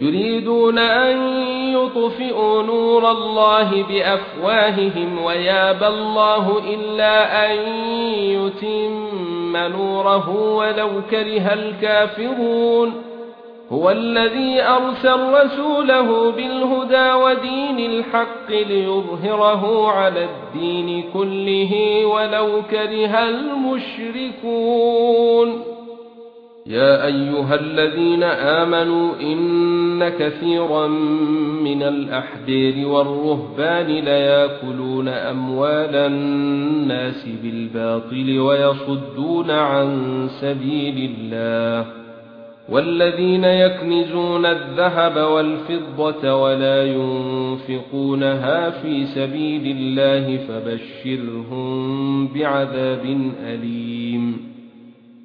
يريدون أن يطفئوا نور الله بأفواههم ويابى الله إلا أن يتم نوره ولو كره الكافرون. هو الذي أرسل رسوله بالهدى ودين الحق ليظهره على الدين كله ولو كره المشركون. يا أيها الذين آمنوا إن كثيرا من الاحبار والرهبان ليأكلون أموال الناس بالباطل ويصدون عن سبيل الله والذين يكنزون الذهب والفضة ولا ينفقونها في سبيل الله فبشرهم بعذاب أليم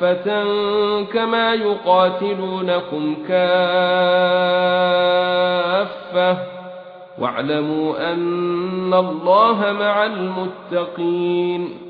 كافة كما يقاتلونكم كافة. واعلموا أن الله مع المتقين.